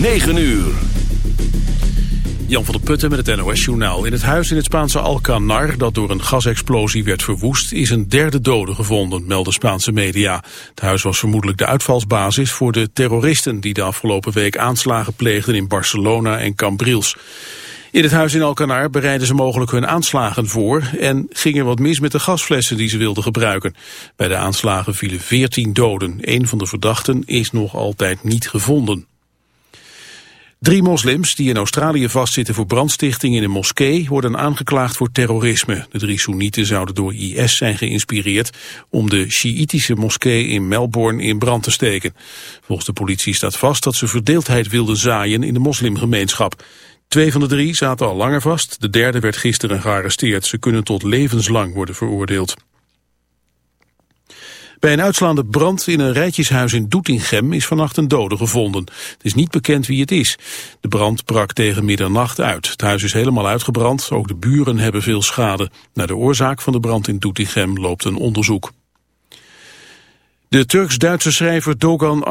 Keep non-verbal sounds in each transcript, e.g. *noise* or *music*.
9 uur. Jan van der Putten met het NOS-journaal. In het huis in het Spaanse Alcanar, dat door een gasexplosie werd verwoest, is een derde dode gevonden, melden Spaanse media. Het huis was vermoedelijk de uitvalsbasis voor de terroristen die de afgelopen week aanslagen pleegden in Barcelona en Cambrils. In het huis in Alcanar bereiden ze mogelijk hun aanslagen voor en ging er wat mis met de gasflessen die ze wilden gebruiken. Bij de aanslagen vielen 14 doden. Een van de verdachten is nog altijd niet gevonden. Drie moslims die in Australië vastzitten voor brandstichting in een moskee worden aangeklaagd voor terrorisme. De drie Soenieten zouden door IS zijn geïnspireerd om de Sjiitische moskee in Melbourne in brand te steken. Volgens de politie staat vast dat ze verdeeldheid wilden zaaien in de moslimgemeenschap. Twee van de drie zaten al langer vast, de derde werd gisteren gearresteerd. Ze kunnen tot levenslang worden veroordeeld. Bij een uitslaande brand in een rijtjeshuis in Doetinchem is vannacht een dode gevonden. Het is niet bekend wie het is. De brand brak tegen middernacht uit. Het huis is helemaal uitgebrand, ook de buren hebben veel schade. Naar de oorzaak van de brand in Doetinchem loopt een onderzoek. De Turks-Duitse schrijver Dogan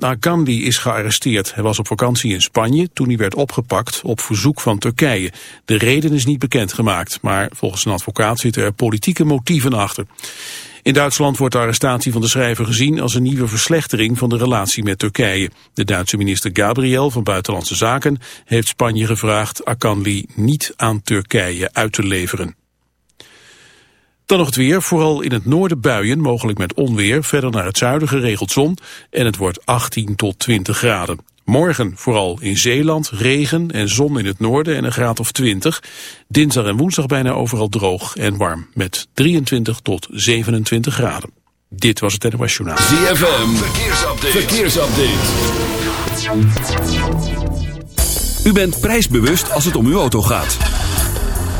Agandi is gearresteerd. Hij was op vakantie in Spanje toen hij werd opgepakt op verzoek van Turkije. De reden is niet bekendgemaakt, maar volgens een advocaat zitten er politieke motieven achter. In Duitsland wordt de arrestatie van de schrijver gezien als een nieuwe verslechtering van de relatie met Turkije. De Duitse minister Gabriel van Buitenlandse Zaken heeft Spanje gevraagd Akanli niet aan Turkije uit te leveren. Dan nog het weer, vooral in het noorden buien, mogelijk met onweer. Verder naar het zuiden geregeld zon en het wordt 18 tot 20 graden. Morgen vooral in Zeeland regen en zon in het noorden en een graad of 20. Dinsdag en woensdag bijna overal droog en warm met 23 tot 27 graden. Dit was het NOS Journaal. ZFM, verkeersupdate. verkeersupdate. U bent prijsbewust als het om uw auto gaat.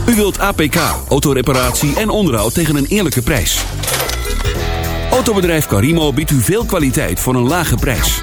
U wilt APK, autoreparatie en onderhoud tegen een eerlijke prijs. Autobedrijf Carimo biedt u veel kwaliteit voor een lage prijs.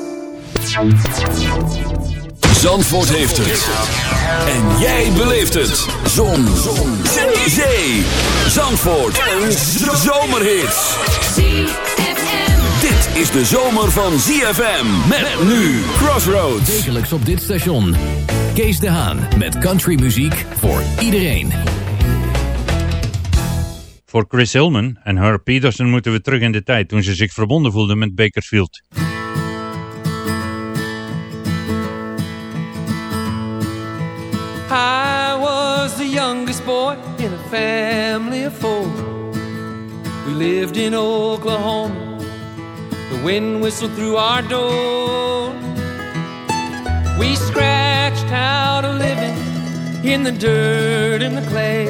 Zandvoort heeft het. En jij beleeft het. Zon. Zon. Zee. Zandvoort. Een zomerhit. Dit is de zomer van ZFM. Met nu Crossroads. Wekelijks op dit station. Kees de Haan met countrymuziek voor iedereen. Voor Chris Hillman en Herb Peterson moeten we terug in de tijd toen ze zich verbonden voelden met Bakersfield. Family of four. We lived in Oklahoma. The wind whistled through our door. We scratched out a living in the dirt and the clay.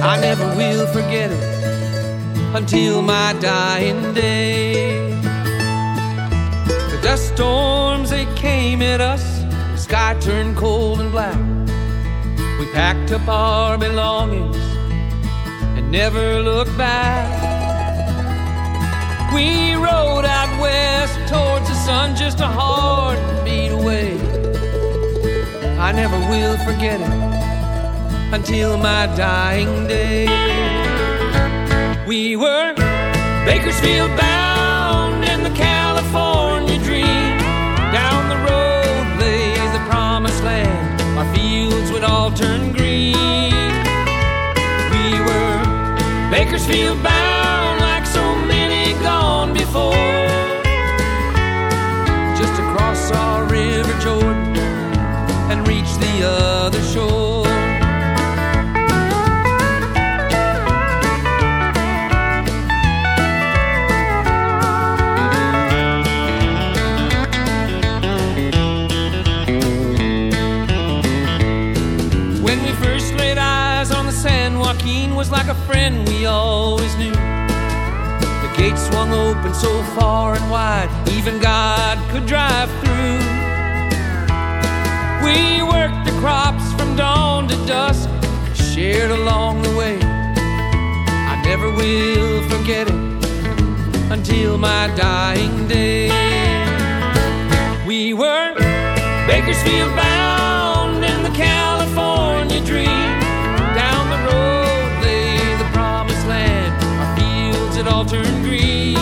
I never will forget it until my dying day. The dust storms, they came at us The sky turned cold and black. We packed up our belongings and never looked back. We rode out west towards the sun just a heartbeat away. I never will forget it until my dying day. We were Bakersfield bound turn green. We were Bakersfield bound like so many gone before. Just to cross our river Jordan and reach the other shore. We always knew. The gates swung open so far and wide, even God could drive through. We worked the crops from dawn to dusk, shared along the way. I never will forget it until my dying day. We were Bakersfield bound in the California turned green.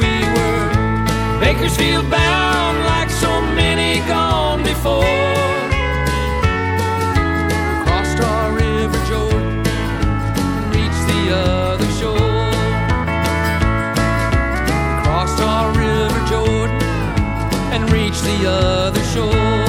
We were Bakersfield bound like so many gone before. Crossed our river Jordan, and reached the other shore. Crossed our river Jordan and reached the other shore.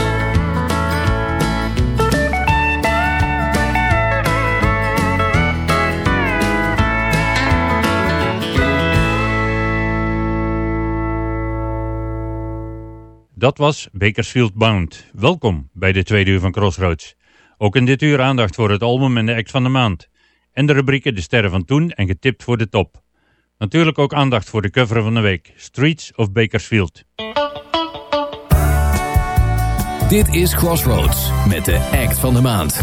Dat was Bakersfield Bound. Welkom bij de tweede uur van Crossroads. Ook in dit uur aandacht voor het album en de act van de maand. En de rubrieken De Sterren van Toen en Getipt voor de Top. Natuurlijk ook aandacht voor de cover van de week. Streets of Bakersfield. Dit is Crossroads met de act van de maand.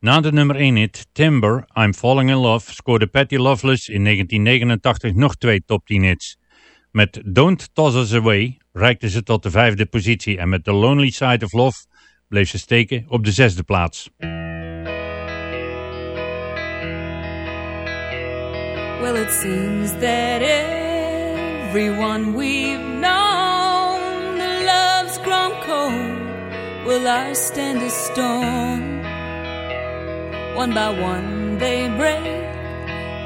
Na de nummer 1 hit Timber, I'm Falling in Love scoorde Patty Loveless in 1989 nog twee top 10 hits. Met Don't Toss Us Away reikte ze tot de vijfde positie en met The Lonely Side of Love bleef ze steken op de zesde plaats. Well, it seems that everyone we've known, love's grown cold. Will ours stand a storm? One by one they break.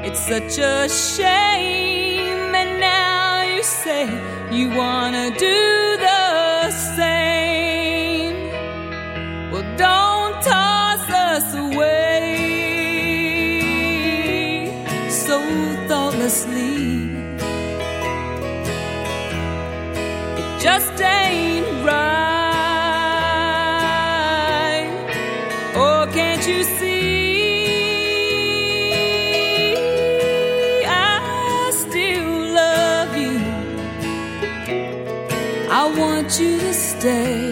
It's such a shame, and now you say you wanna do the same. Well, don't toss us away so thoughtlessly. It just ain't right. You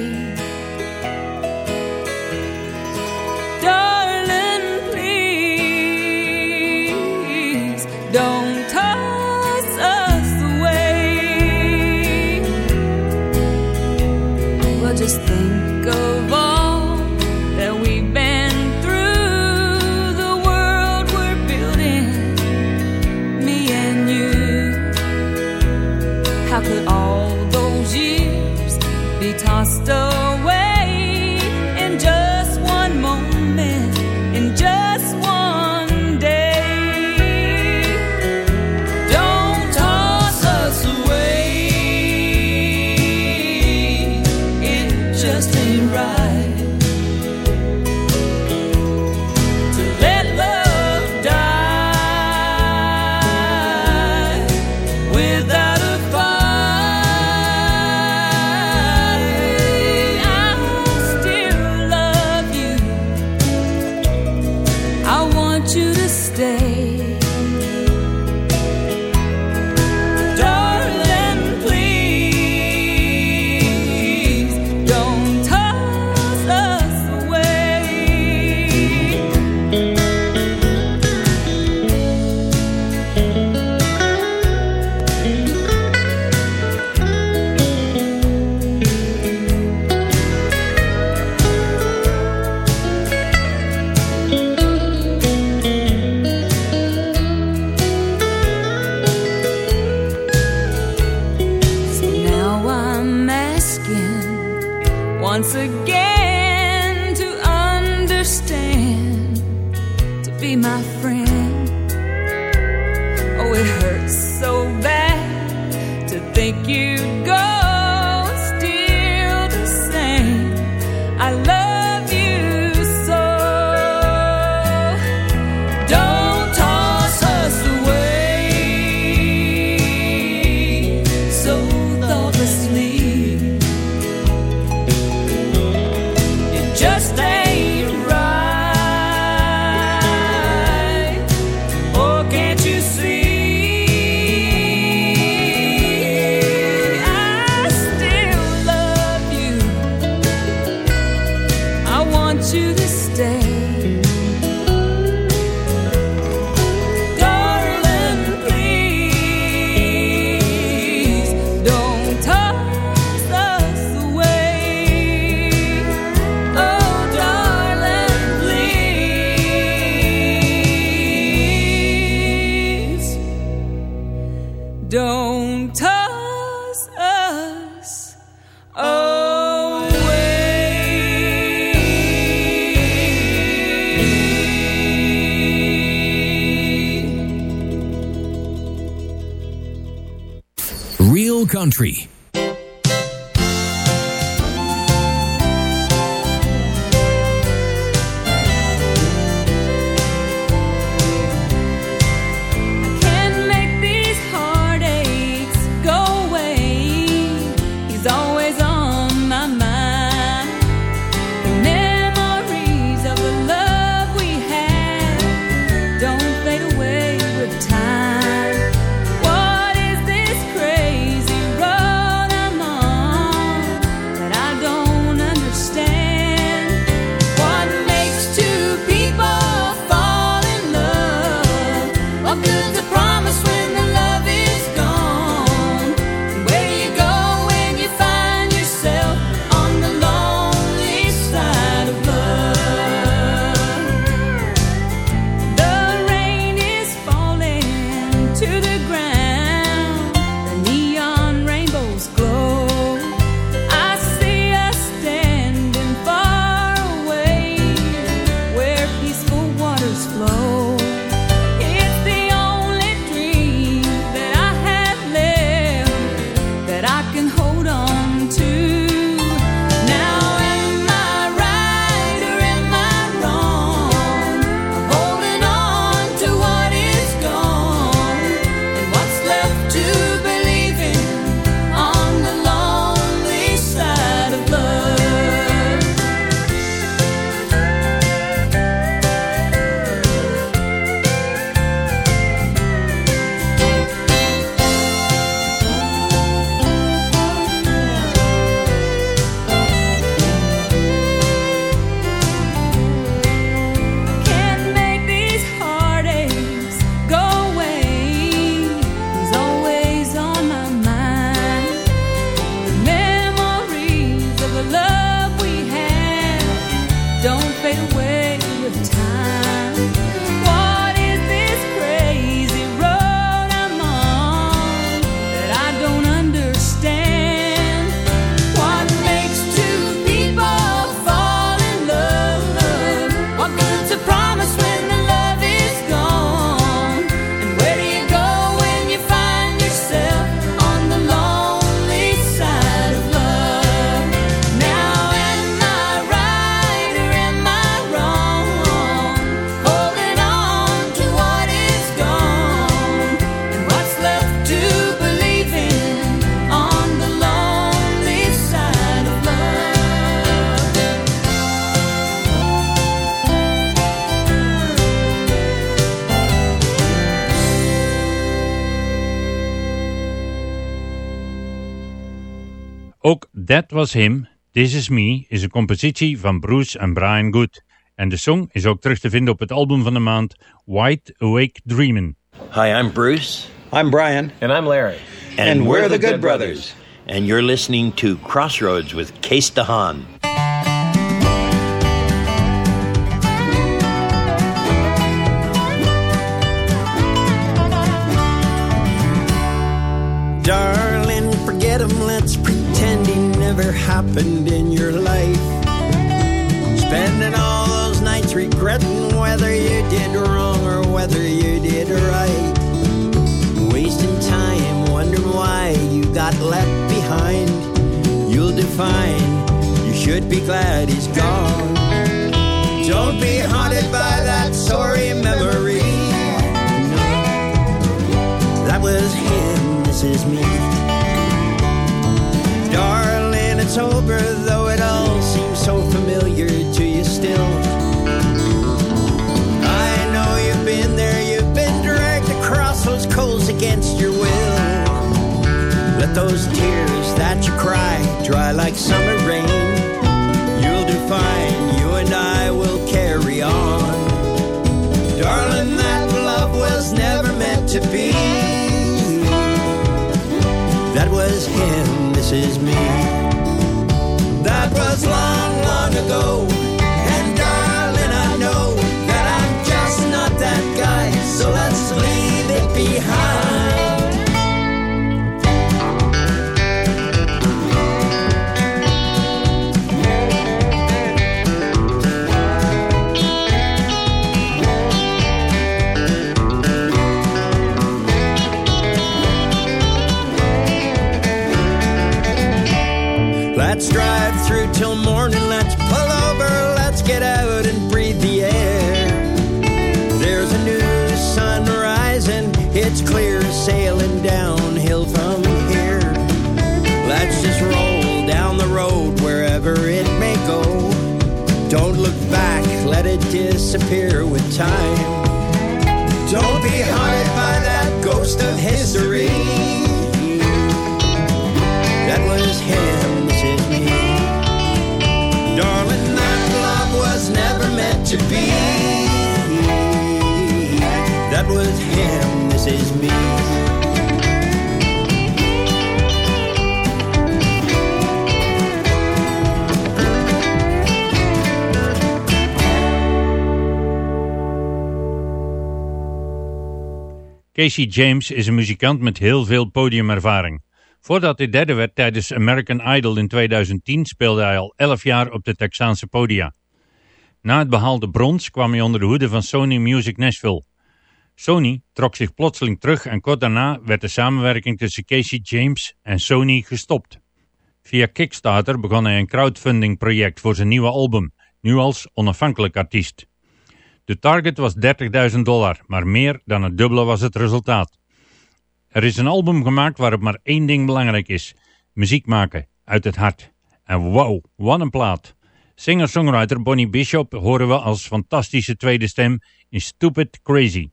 Country. That Was Him, This Is Me is een compositie van Bruce en Brian Good. En de song is ook terug te vinden op het album van de maand Wide Awake Dreamin'. Hi, I'm Bruce. I'm Brian. And I'm Larry. And, we're the Good Brothers. And you're listening to Crossroads with Kees de Haan. Darling, forget him. Let's never happened in your life. Spending all those nights regretting whether you did wrong or whether you did right. Wasting time wondering why you got left behind. You'll define you should be glad he's gone. Don't be haunted by that sorry memory. That was him, this is me. Over, though it all seems so familiar to you still. I know you've been there, you've been dragged across those coals against your will. Let those tears that you cry dry like summer rain. You'll do fine, you and I will carry on. Darling, that love was never meant to be. That was him, this is me was long, long ago. And darling, I know that I'm just not that guy, so let's leave it behind. Let's drive till morning, let's pull over, let's get out and breathe the air. There's a new sun rising, it's clear sailing downhill from here. Let's just roll down the road wherever it may go. Don't look back, let it disappear with time. Don't be haunted by that ghost of history. That was him, this is me. Casey James is een muzikant met heel veel podiumervaring. Voordat hij derde werd tijdens American Idol in 2010 speelde hij al 11 jaar op de Texaanse podia. Na het behaalde brons kwam hij onder de hoede van Sony Music Nashville. Sony trok zich plotseling terug en kort daarna werd de samenwerking tussen Casey James en Sony gestopt. Via Kickstarter begon hij een crowdfunding project voor zijn nieuwe album, nu als onafhankelijk artiest. De target was 30.000 dollar, maar meer dan het dubbele was het resultaat. Er is een album gemaakt waarop maar één ding belangrijk is. Muziek maken, uit het hart. En wow, wat een plaat. Singer-songwriter Bonnie Bishop horen we als fantastische tweede stem in Stupid Crazy.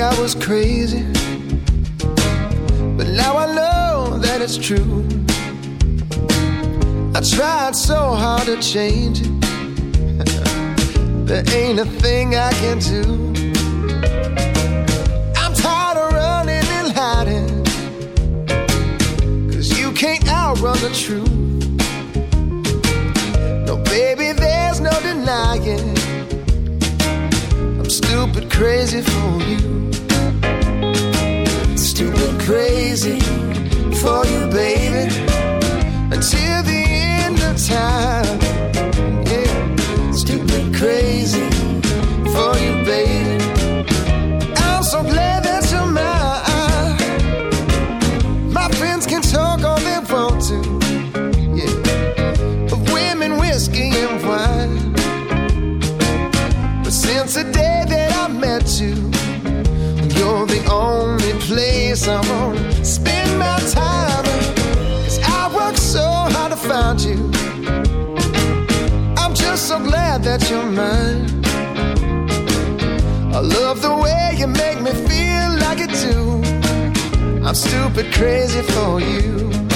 I was crazy, but now I know that it's true. I tried so hard to change it, *laughs* there ain't a thing I can do. I'm tired of running and hiding, cause you can't outrun the truth. No, baby, there's no denying. I'm stupid crazy for you. Stupid crazy for you, baby. Until the time. Yeah. Stupid crazy for you, baby. I'm so glad that you're mine. My friends can talk all they want to. Yeah. Of women, whiskey, and wine. But since the day that I met you, you're the only place I'm gonna spend my time. Hard you. I'm just so glad that you're mine. I love the way you make me feel like it do. I'm stupid crazy for you.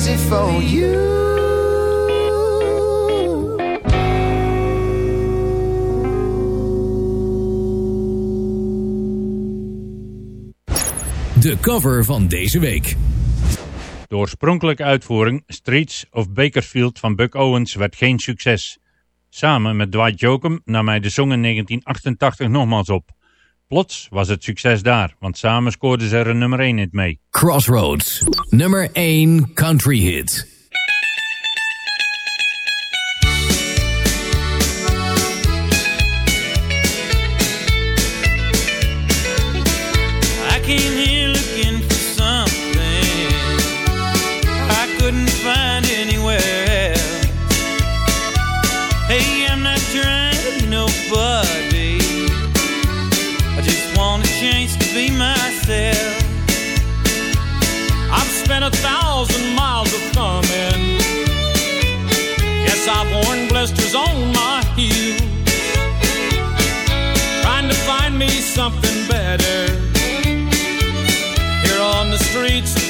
Crazy for you. De cover van deze week. De oorspronkelijke uitvoering Streets of Bakersfield van Buck Owens werd geen succes. Samen met Dwight Jokum nam hij de song in 1988 nogmaals op. Plots was het succes daar, want samen scoorden ze er een nummer 1 hit mee. Crossroads, nummer 1 country hit.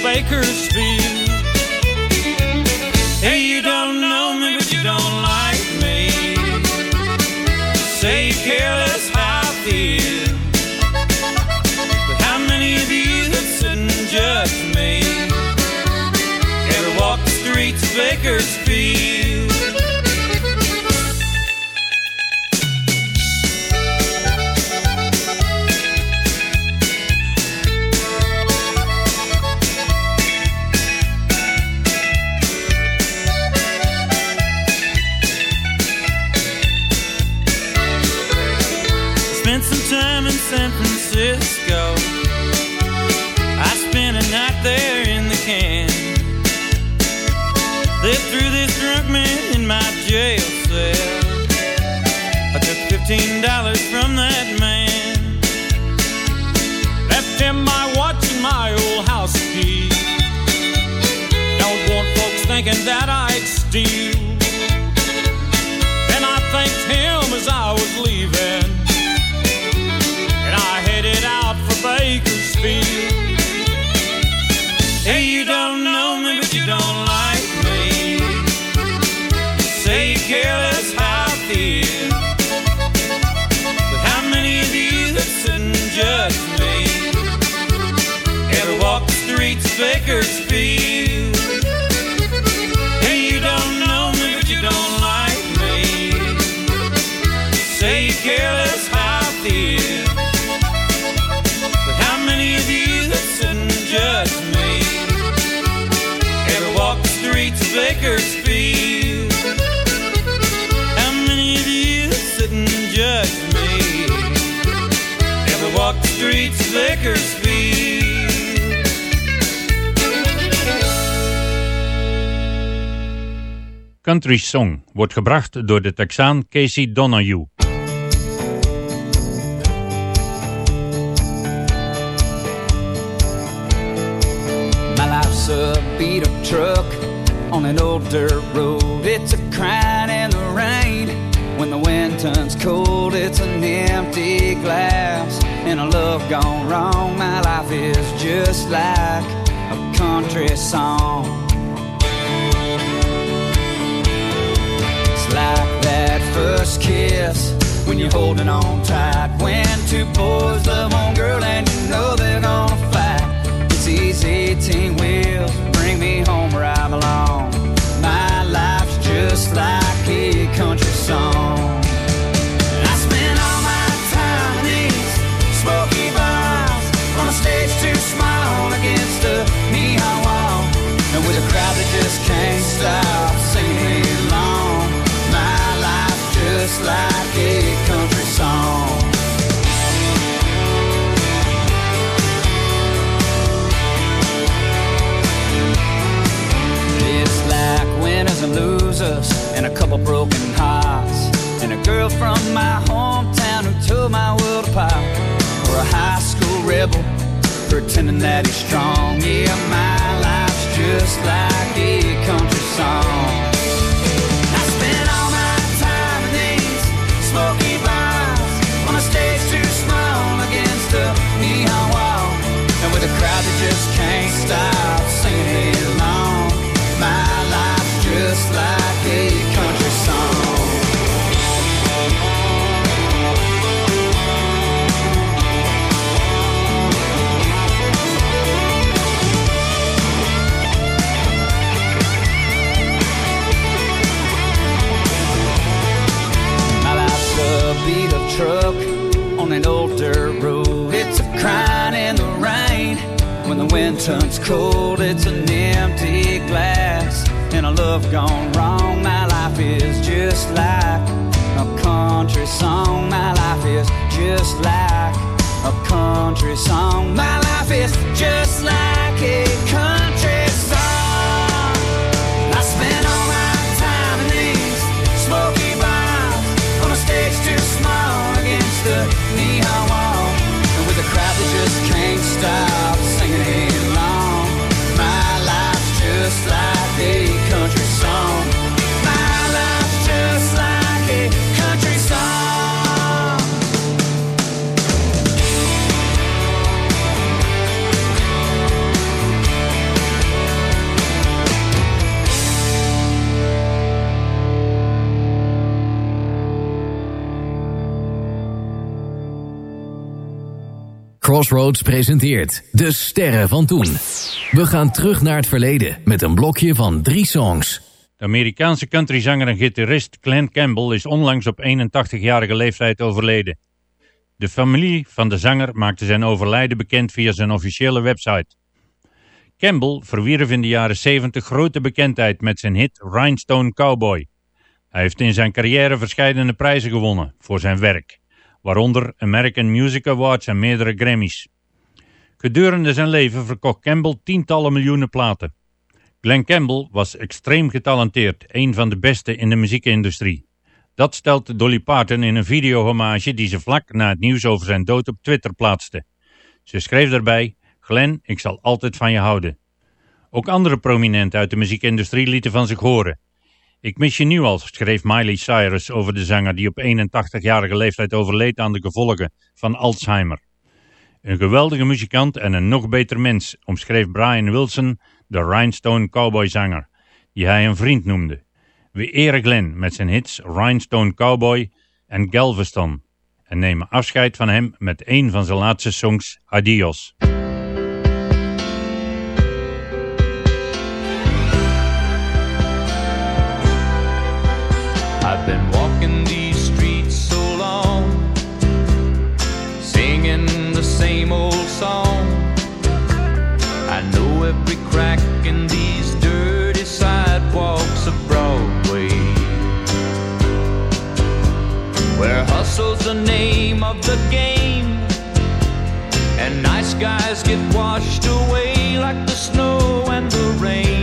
Bakersfield. Lived through this drunk man in my jail cell. I took fifteen dollars from that man. Left him my watch and my old house key. Don't want folks thinking that I'd steal. Bakersfield? Country Song wordt gebracht door de Texaan Casey Donahue. My life's a beat up truck on an old dirt road. It's a crying in the rain. When the wind turns cold, it's an empty glass. And a love gone wrong. My life is just like a country song. It's like that first kiss when you're holding on tight. When couple broken hearts. And a girl from my hometown who tore my world apart. Or a high school rebel pretending that he's strong. Yeah, my life's just like a country song. I spend all my time in these smoky bars on a stage too small against a neon wall. And with a crowd that just can't stop singing along. My life's just like beat up truck on an old dirt road. It's a crying in the rain. When the wind turns cold, it's an empty glass. And a love gone wrong. My life is just like a country song. My life is just like a country song. My life is just like a country song. Crossroads presenteert De Sterren van Toen. We gaan terug naar het verleden met een blokje van drie songs. De Amerikaanse countryzanger en gitarist Glenn Campbell is onlangs op 81-jarige leeftijd overleden. De familie van de zanger maakte zijn overlijden bekend via zijn officiële website. Campbell verwierf in de jaren 70 grote bekendheid met zijn hit Rhinestone Cowboy. Hij heeft in zijn carrière verschillende prijzen gewonnen voor zijn werk, waaronder American Music Awards en meerdere Grammys. Gedurende zijn leven verkocht Campbell tientallen miljoenen platen. Glenn Campbell was extreem getalenteerd, een van de beste in de muziekindustrie. Dat stelt Dolly Parton in een videohommage die ze vlak na het nieuws over zijn dood op Twitter plaatste. Ze schreef daarbij, Glenn, ik zal altijd van je houden. Ook andere prominenten uit de muziekindustrie lieten van zich horen. Ik mis je nu al, schreef Miley Cyrus over de zanger die op 81-jarige leeftijd overleed aan de gevolgen van Alzheimer. Een geweldige muzikant en een nog beter mens, omschreef Brian Wilson, de Rhinestone Cowboy-zanger, die hij een vriend noemde. We eren Glenn met zijn hits Rhinestone Cowboy en Galveston en nemen afscheid van hem met een van zijn laatste songs, Adios. I've been walking these streets so long, singing the same old song. I know every crack in these dirty sidewalks of Broadway, where hustle's the name of the game, and nice guys get washed away like the snow and the rain.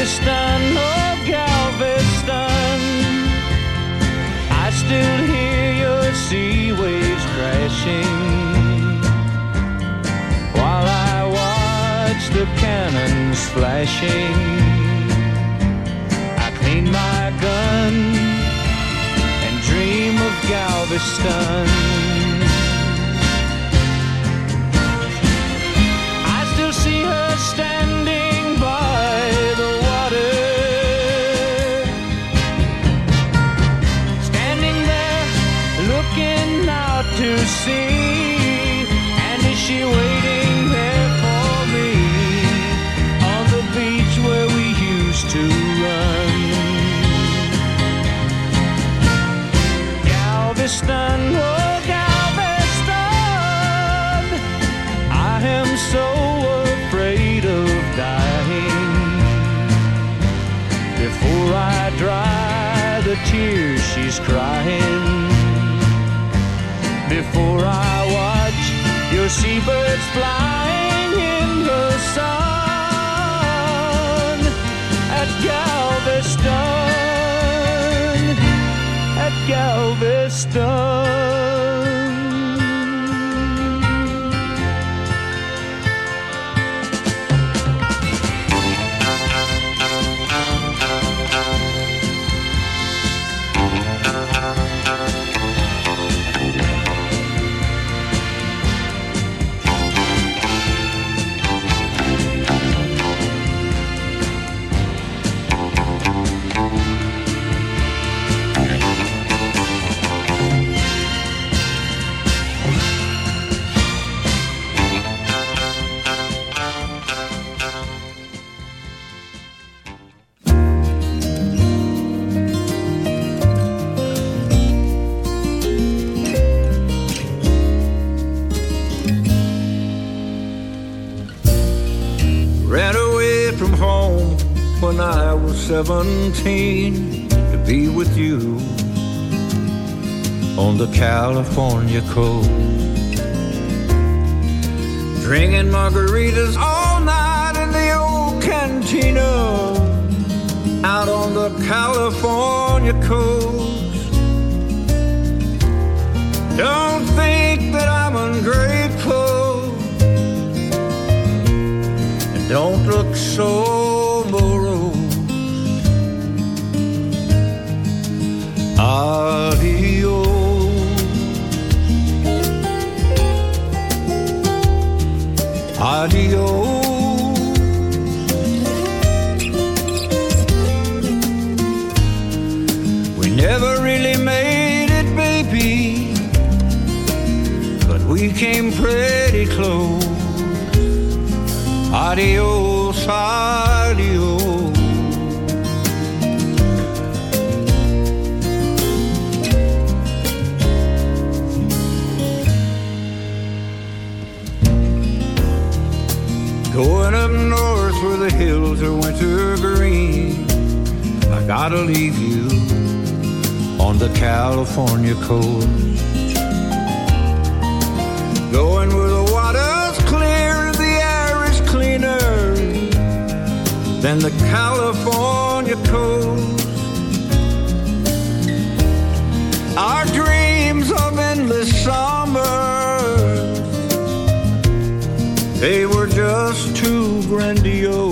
Galveston, oh Galveston. I still hear your sea waves crashing while I watch the cannons flashing. I clean my gun and dream of Galveston. Tears she's crying, before I watch your seabirds flying in the sun at Galveston, at Galveston. 17 to be with you on the California coast. Drinking margaritas all night in the old cantina out on the California coast. Don't think that I'm ungrateful. And don't look so Adios. We never really made it, baby, but we came pretty close. Adios, adios. Hills are winter green. I gotta leave you on the California coast. Going where the water's clear, and the air is cleaner than the California coast. Our dreams of endless summers, they were just too grandiose.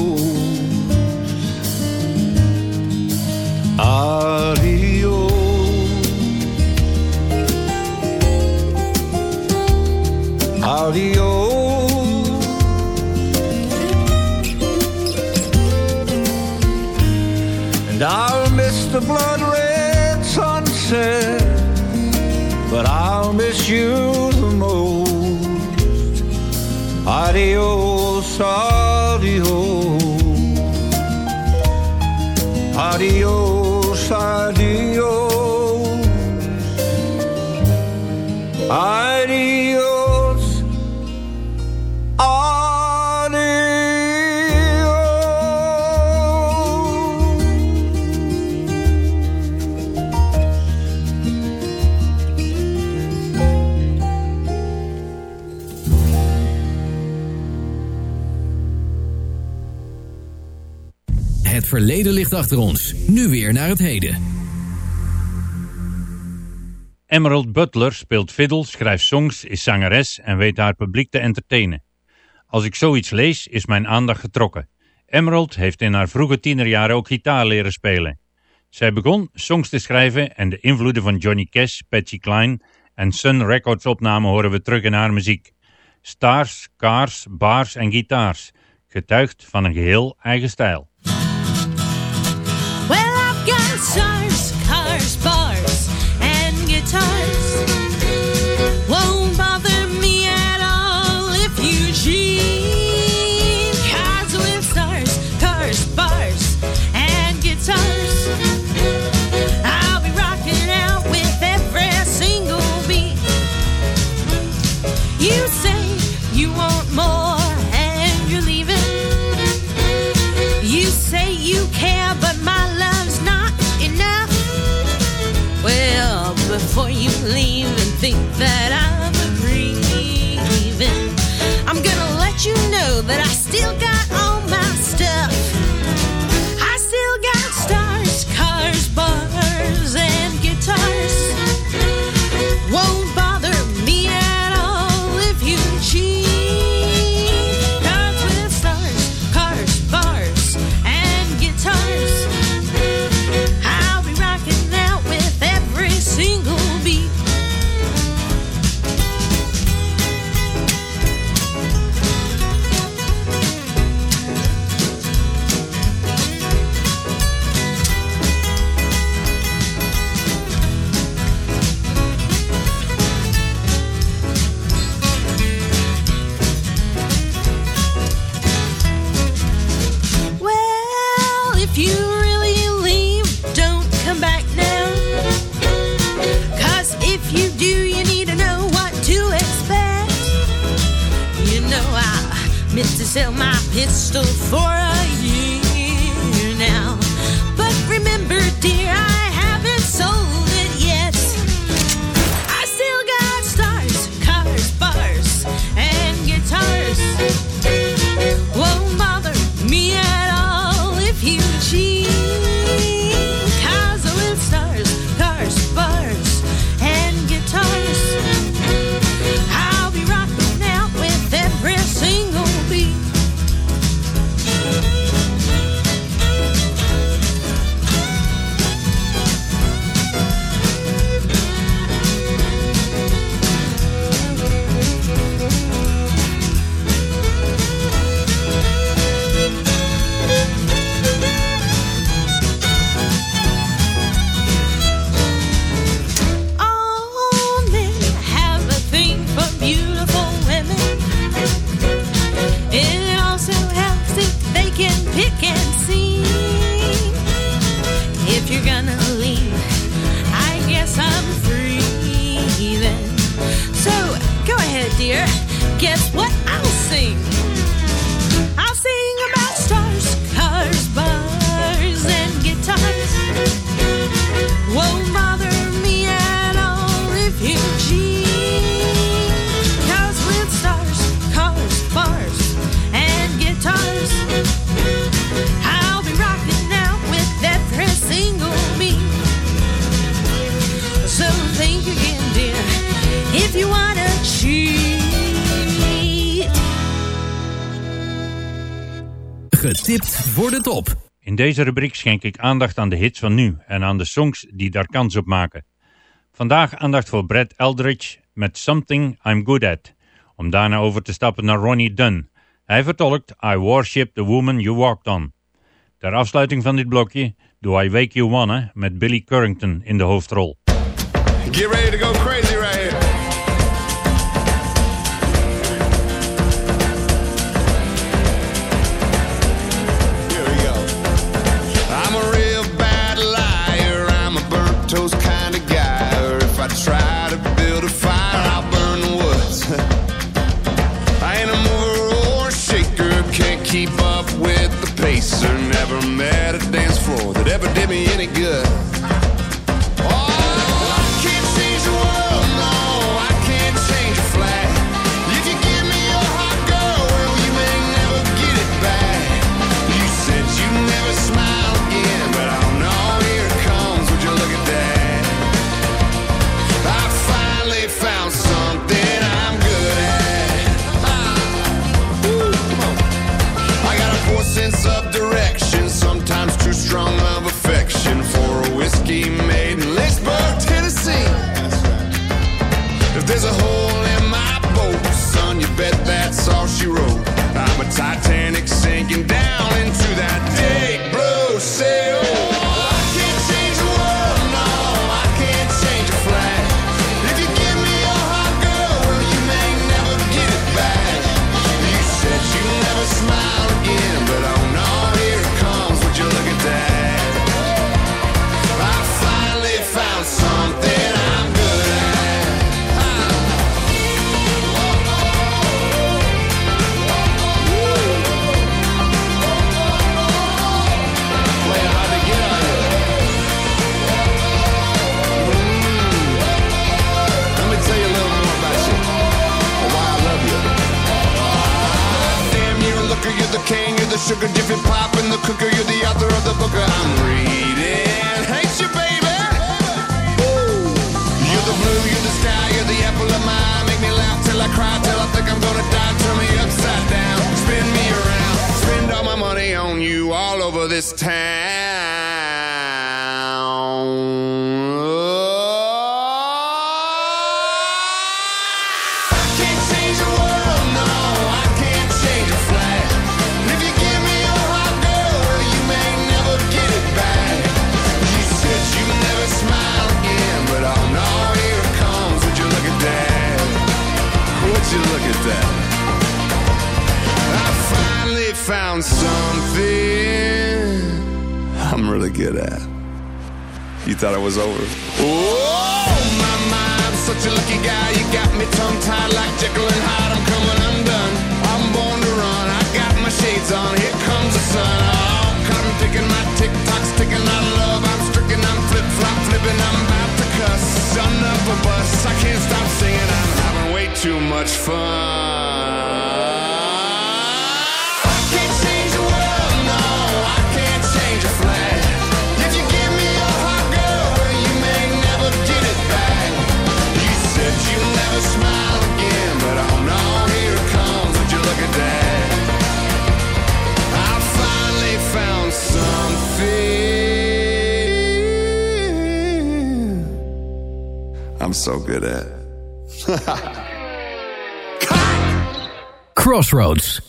The blood red sunset, but I'll miss you the most. Adios, adios. Adios, adios. Adios. Verleden ligt achter ons. Nu weer naar het heden. Emerald Butler speelt fiddle, schrijft songs, is zangeres en weet haar publiek te entertainen. Als ik zoiets lees, is mijn aandacht getrokken. Emerald heeft in haar vroege tienerjaren ook gitaar leren spelen. Zij begon songs te schrijven en de invloeden van Johnny Cash, Patsy Cline en Sun Records opnamen horen we terug in haar muziek. Stars, cars, bars en gitaars, getuigd van een geheel eigen stijl. time. You cheat. In deze rubriek schenk ik aandacht aan de hits van nu en aan de songs die daar kans op maken. Vandaag aandacht voor Brad Eldridge met Something I'm Good At, om daarna over te stappen naar Ronnie Dunn. Hij vertolkt I Worship the Woman You Walked On. Ter afsluiting van dit blokje Do I Wake You Wanna met Billy Currington in de hoofdrol. Get ready to go crazy right here. this town. thought it was over. My mind, such a lucky guy. You got me tongue tied like Jekyll and Hyde. I'm coming undone. I'm born to run. I got my shades on. Here comes the sun. Oh, come picking my tick tocks, ticking love. I'm stricken. I'm flip flop flipping. I'm about to cuss. Son of a bus. I can't stop singing. I'm having way too much fun. I'm so good at. Crossroads.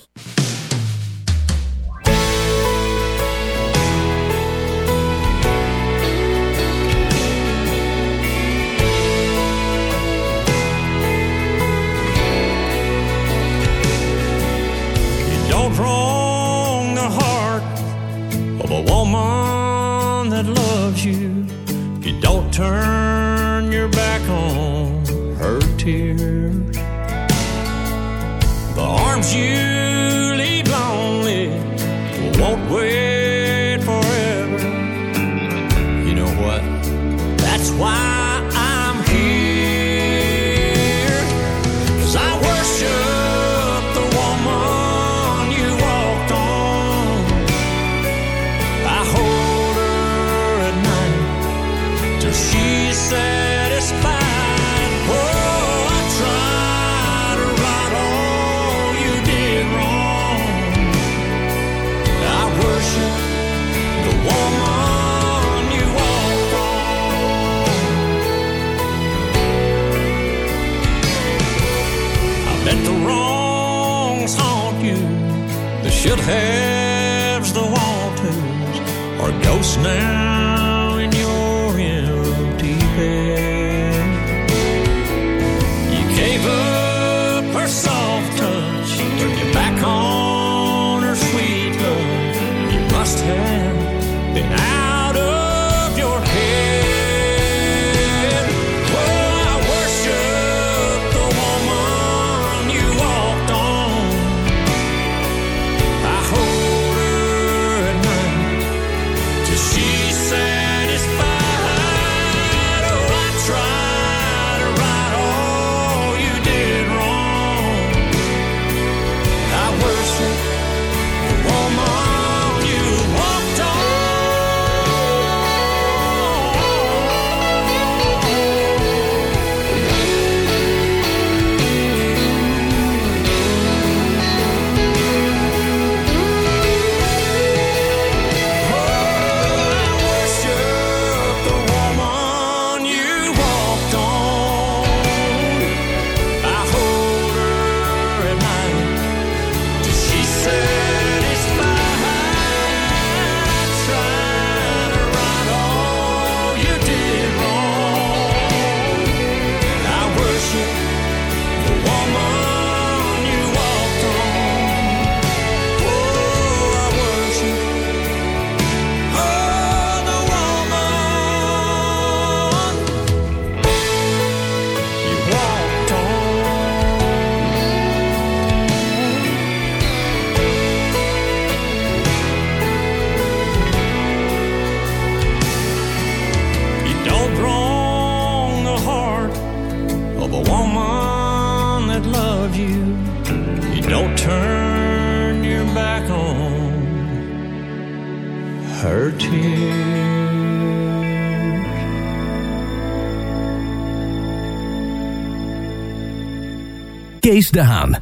han.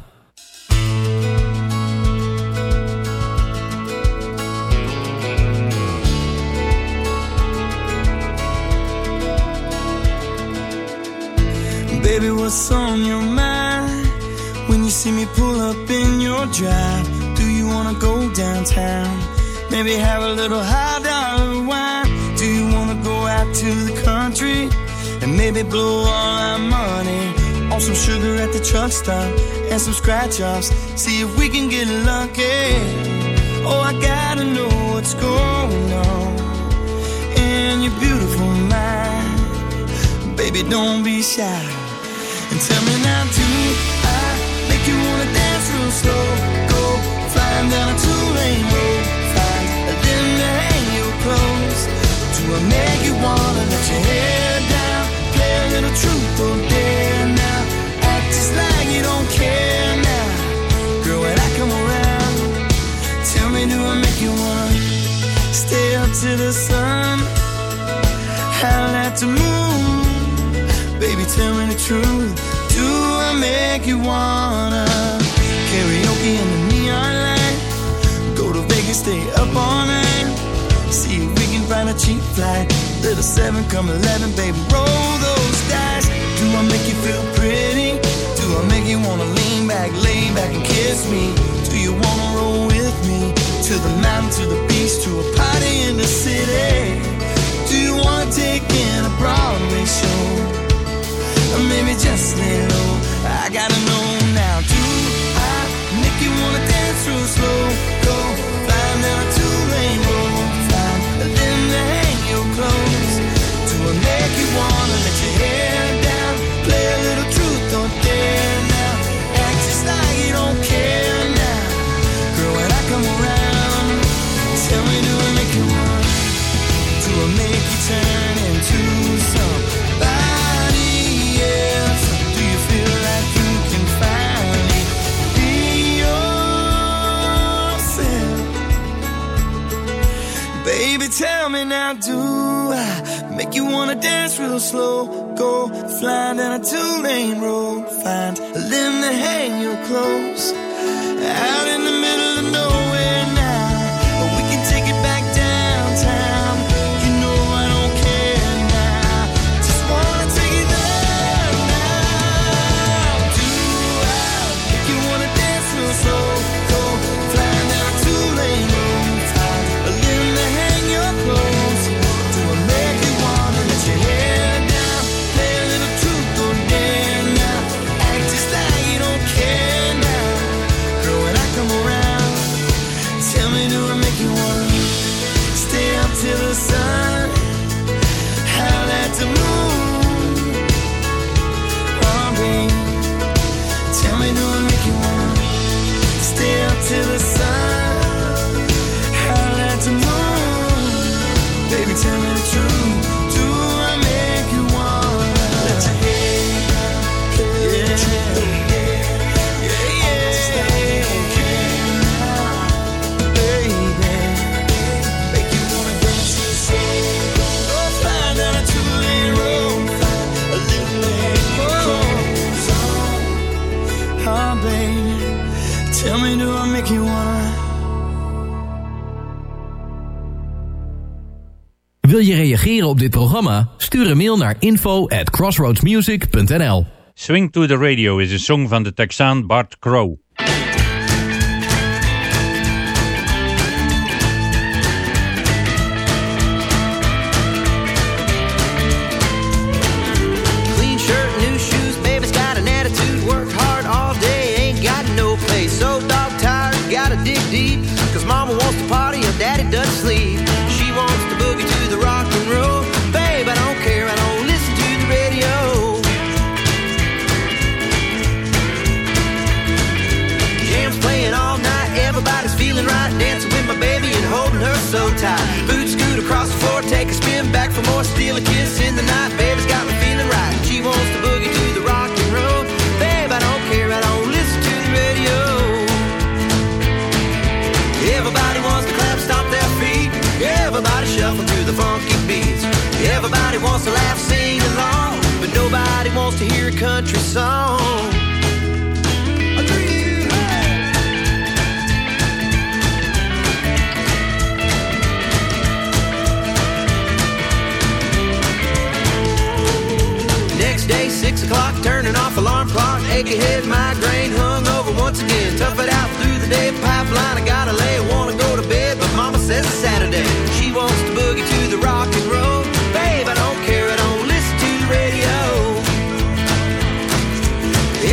At the truck stop and some scratch offs? See if we can get lucky. Oh, I gotta know what's going on in your beautiful mind. Baby, don't be shy. And tell me now, do I make you wanna dance real slow? Go flying down a two-lane road, find a limb to hang your clothes. Do I make you wanna let your hair down, play a little truth or dare to the sun, howl at the moon? Baby, tell me the truth. Do I make you wanna karaoke in the neon light? Go to Vegas, stay up all night. See if we can find a cheap flight. Little seven, come eleven, baby, roll those dice. Do I make you feel pretty? Do I make you wanna lean back, lay back and kiss me? Do you wanna roll with me to the mountain, to the beach, to a party in the city? Do you wanna take in a Broadway show? Or maybe just lay low. I gotta know now. Do I make you wanna dance real slow? Go Baby, tell me now, do I make you wanna dance real slow? Go flying down a two-lane road, find a limb to hang your clothes. Out in the middle Wil je reageren op dit programma? Stuur een mail naar info at crossroadsmusic.nl Swing to the Radio is een song van de Texaan Bart Crow. for more, steal a kiss in the night. Baby's got me feeling right. She wants to boogie to the rock and roll. Babe, I don't care, I don't listen to the radio. Everybody wants to clap, stomp their feet. Everybody shuffle to the funky beats. Everybody wants to laugh, sing along. But nobody wants to hear a country song. O'clock, turning off alarm clock. Achy head, migraine, hung over once again. Tough it out through the day, pipeline. I gotta lay, wanna go to bed, but Mama says it's Saturday. She wants to boogie to the rock and roll. Babe, I don't care, I don't listen to the radio.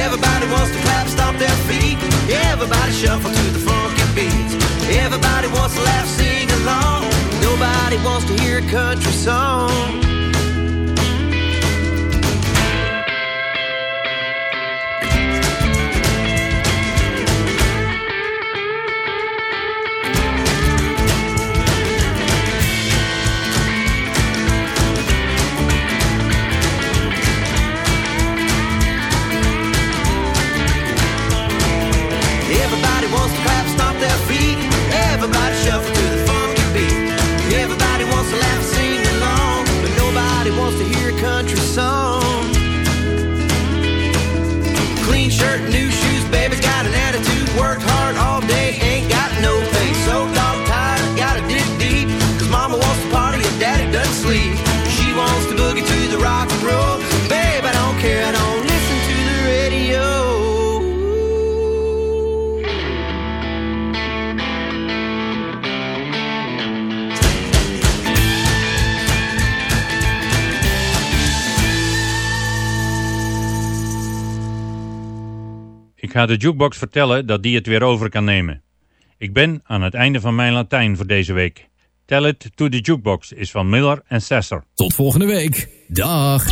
Everybody wants to clap, stomp their feet. Everybody shuffle to the funky beats. Everybody wants to laugh, sing along. Nobody wants to hear a country song. A ga de jukebox vertellen dat die het weer over kan nemen. Ik ben aan het einde van mijn Latijn voor deze week. Tell It to the Jukebox is van Miller en Sasser. Tot volgende week. Dag.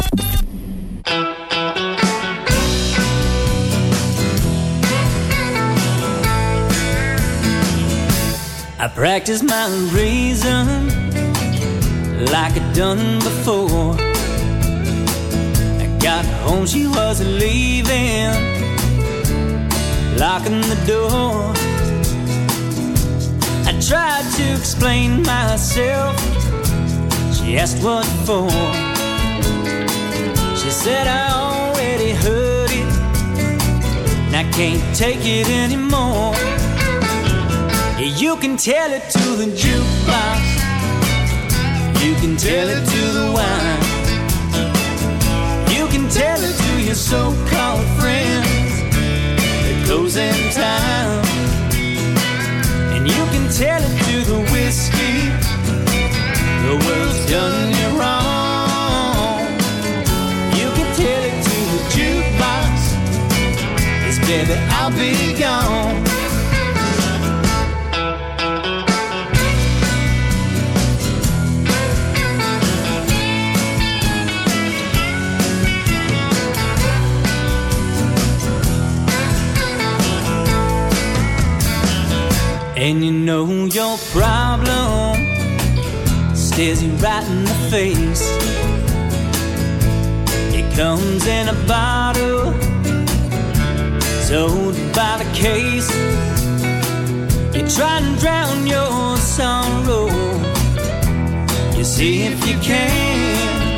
I practice my reason like I done before. I got home, she was leaving, locking the door. I tried to explain myself. She asked what for. She said I already heard it, and I can't take it anymore. You can tell it to the jukebox. You can tell it to the wine. You can tell it to your so-called friends. Closing time. And you can tell it to the whiskey. The world's done you wrong. You can tell it to the jukebox. Yes, baby, I'll be gone. And you know your problem stares you right in the face. It comes in a bottle, sold by the case. You try and drown your sorrow. You see if you can.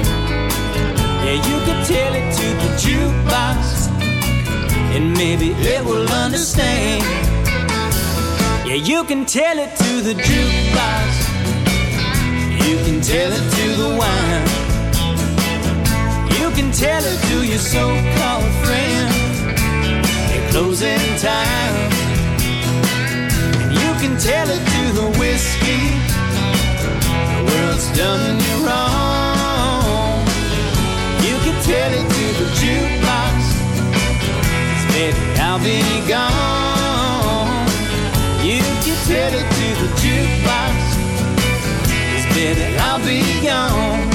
Yeah, you could tell it to the jukebox, and maybe it will understand. Yeah, you can tell it to the jukebox. You can tell it to the wine. You can tell it to your so-called friend. At closing time. And you can tell it to the whiskey. The world's done you wrong. You can tell it to the jukebox. 'Cause baby, I'll be gone. It to the jukebox. Baby, I'll be gone.